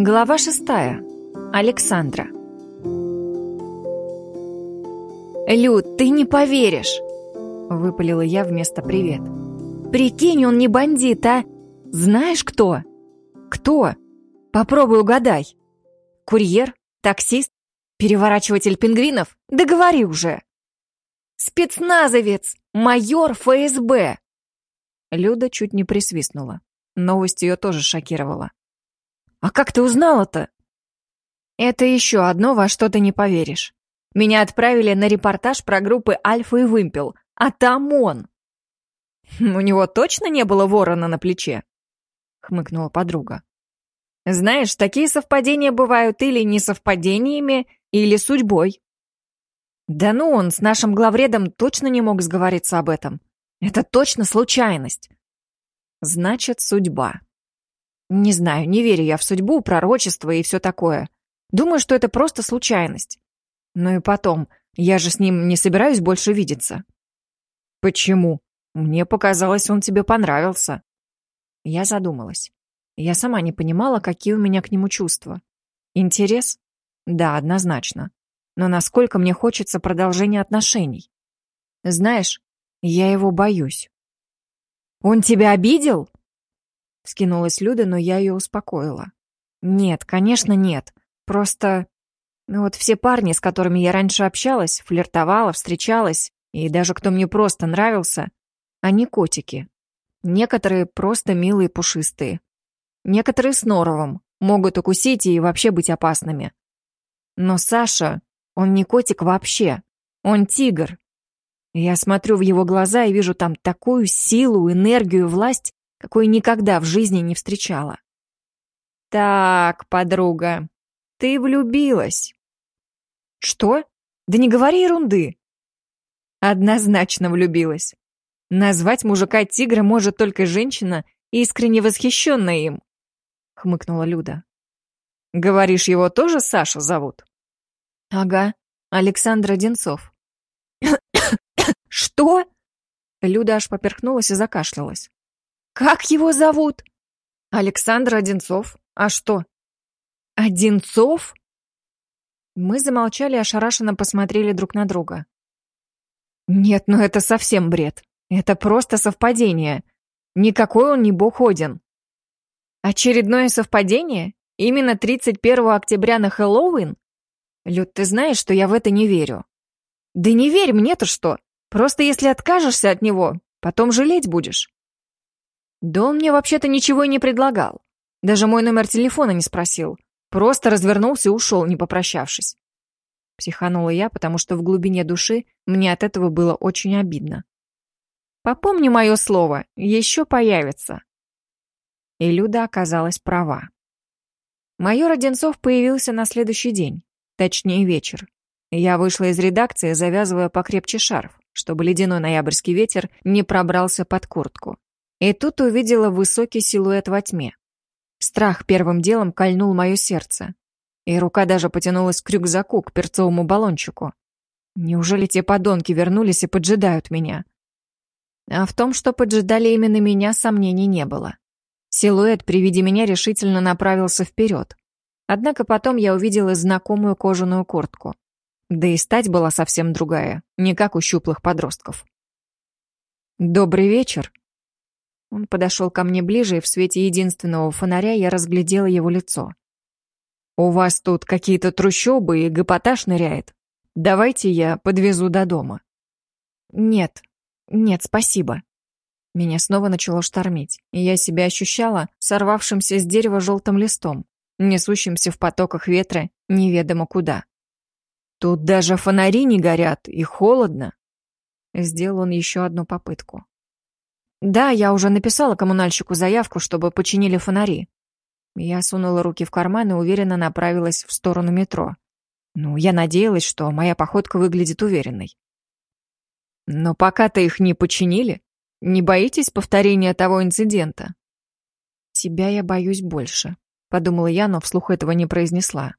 Глава шестая. Александра. «Люд, ты не поверишь!» — выпалила я вместо «привет». «Прикинь, он не бандит, а? Знаешь, кто?» «Кто? Попробуй угадай. Курьер? Таксист? Переворачиватель пингвинов? Да говори уже!» «Спецназовец! Майор ФСБ!» Люда чуть не присвистнула. Новость ее тоже шокировала. «А как ты узнала-то?» «Это еще одно, во что ты не поверишь. Меня отправили на репортаж про группы «Альфа» и «Вымпел», а там он!» «У него точно не было ворона на плече?» — хмыкнула подруга. «Знаешь, такие совпадения бывают или несовпадениями, или судьбой». «Да ну, он с нашим главредом точно не мог сговориться об этом. Это точно случайность». «Значит, судьба», не знаю, не верю я в судьбу, пророчество и все такое. Думаю, что это просто случайность. Ну и потом, я же с ним не собираюсь больше видеться. Почему? Мне показалось, он тебе понравился. Я задумалась. Я сама не понимала, какие у меня к нему чувства. Интерес? Да, однозначно. Но насколько мне хочется продолжения отношений? Знаешь, я его боюсь. Он тебя обидел? Скинулась Люда, но я ее успокоила. Нет, конечно, нет. Просто... Ну вот все парни, с которыми я раньше общалась, флиртовала, встречалась, и даже кто мне просто нравился, они котики. Некоторые просто милые пушистые. Некоторые с норовом, могут укусить и вообще быть опасными. Но Саша, он не котик вообще. Он тигр. Я смотрю в его глаза и вижу там такую силу, энергию, власть, какой никогда в жизни не встречала. «Так, подруга, ты влюбилась». «Что? Да не говори ерунды». Однозначно влюбилась. Назвать мужика тигра может только женщина, искренне восхищенная им, — хмыкнула Люда. «Говоришь, его тоже Саша зовут?» «Ага, Александр Одинцов». «Что?» Люда аж поперхнулась и закашлялась. «Как его зовут?» «Александр Одинцов. А что?» «Одинцов?» Мы замолчали и ошарашенно посмотрели друг на друга. «Нет, ну это совсем бред. Это просто совпадение. Никакой он не бог Один». «Очередное совпадение? Именно 31 октября на Хэллоуин? Люд, ты знаешь, что я в это не верю». «Да не верь мне-то что. Просто если откажешься от него, потом жалеть будешь». Да он мне вообще-то ничего и не предлагал. Даже мой номер телефона не спросил. Просто развернулся и ушел, не попрощавшись. Психанула я, потому что в глубине души мне от этого было очень обидно. Попомни мое слово, еще появится. И Люда оказалась права. Майор Одинцов появился на следующий день, точнее вечер. Я вышла из редакции, завязывая покрепче шарф, чтобы ледяной ноябрьский ветер не пробрался под куртку. И тут увидела высокий силуэт во тьме. Страх первым делом кольнул мое сердце. И рука даже потянулась к рюкзаку, к перцовому баллончику. Неужели те подонки вернулись и поджидают меня? А в том, что поджидали именно меня, сомнений не было. Силуэт при виде меня решительно направился вперед. Однако потом я увидела знакомую кожаную куртку. Да и стать была совсем другая, не как у щуплых подростков. «Добрый вечер», он подошел ко мне ближе, и в свете единственного фонаря я разглядела его лицо. «У вас тут какие-то трущобы и гопотаж ныряет. Давайте я подвезу до дома». «Нет, нет, спасибо». Меня снова начало штормить, и я себя ощущала сорвавшимся с дерева желтым листом, несущимся в потоках ветра неведомо куда. «Тут даже фонари не горят, и холодно». Сделал он еще одну попытку. «Да, я уже написала коммунальщику заявку, чтобы починили фонари». Я сунула руки в карман и уверенно направилась в сторону метро. Ну, я надеялась, что моя походка выглядит уверенной. «Но пока-то их не починили. Не боитесь повторения того инцидента?» «Тебя я боюсь больше», — подумала я, но вслух этого не произнесла.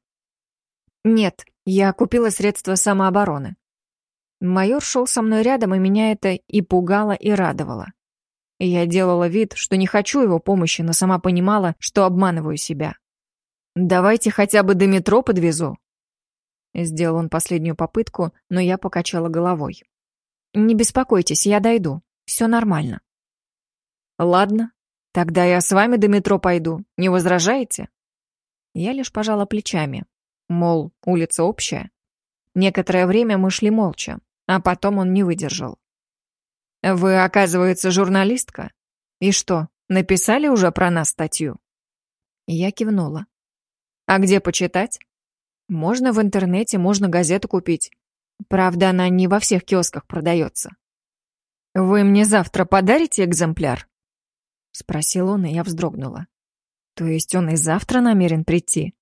«Нет, я купила средства самообороны». Майор шел со мной рядом, и меня это и пугало, и радовало. И я делала вид, что не хочу его помощи, но сама понимала, что обманываю себя. Давайте хотя бы до метро подвезу. Сделал он последнюю попытку, но я покачала головой. Не беспокойтесь, я дойду. Все нормально. Ладно, тогда я с вами до метро пойду. Не возражаете? Я лишь пожала плечами. Мол, улица общая. Некоторое время мы шли молча, а потом он не выдержал. «Вы, оказывается, журналистка? И что, написали уже про нас статью?» Я кивнула. «А где почитать?» «Можно в интернете, можно газету купить. Правда, она не во всех киосках продается». «Вы мне завтра подарите экземпляр?» Спросил он, и я вздрогнула. «То есть он и завтра намерен прийти?»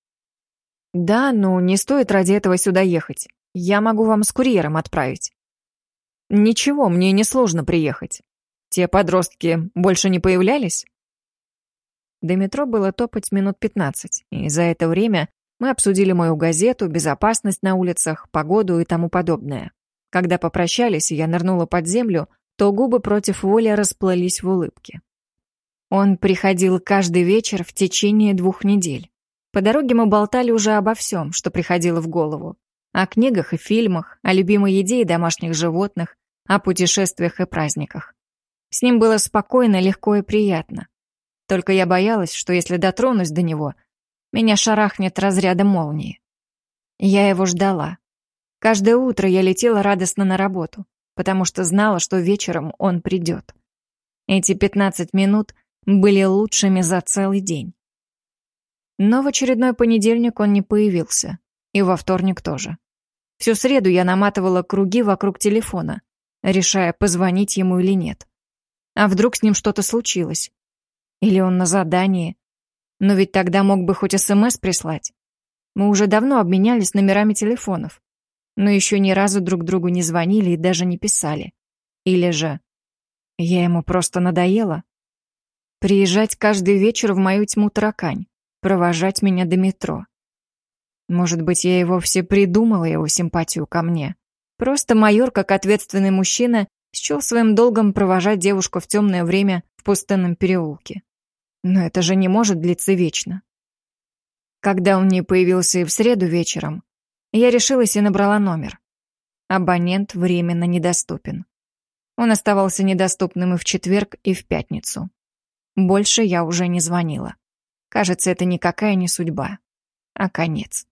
«Да, но не стоит ради этого сюда ехать. Я могу вам с курьером отправить». «Ничего, мне несложно приехать. Те подростки больше не появлялись?» До метро было топать минут пятнадцать, и за это время мы обсудили мою газету, безопасность на улицах, погоду и тому подобное. Когда попрощались, и я нырнула под землю, то губы против воли расплылись в улыбке. Он приходил каждый вечер в течение двух недель. По дороге мы болтали уже обо всем, что приходило в голову. О книгах и фильмах, о любимой еде и домашних животных, о путешествиях и праздниках. С ним было спокойно, легко и приятно. Только я боялась, что если дотронусь до него, меня шарахнет разряда молнии. Я его ждала. Каждое утро я летела радостно на работу, потому что знала, что вечером он придет. Эти 15 минут были лучшими за целый день. Но в очередной понедельник он не появился. И во вторник тоже. Всю среду я наматывала круги вокруг телефона, решая, позвонить ему или нет. А вдруг с ним что-то случилось? Или он на задании? Но ведь тогда мог бы хоть СМС прислать. Мы уже давно обменялись номерами телефонов, но еще ни разу друг другу не звонили и даже не писали. Или же я ему просто надоела? Приезжать каждый вечер в мою тьму таракань, провожать меня до метро. Может быть, я и вовсе придумала его симпатию ко мне. Просто майор, как ответственный мужчина, счел своим долгом провожать девушку в темное время в пустынном переулке. Но это же не может длиться вечно. Когда он не появился и в среду вечером, я решилась и набрала номер. Абонент временно недоступен. Он оставался недоступным и в четверг, и в пятницу. Больше я уже не звонила. Кажется, это никакая не судьба, а конец.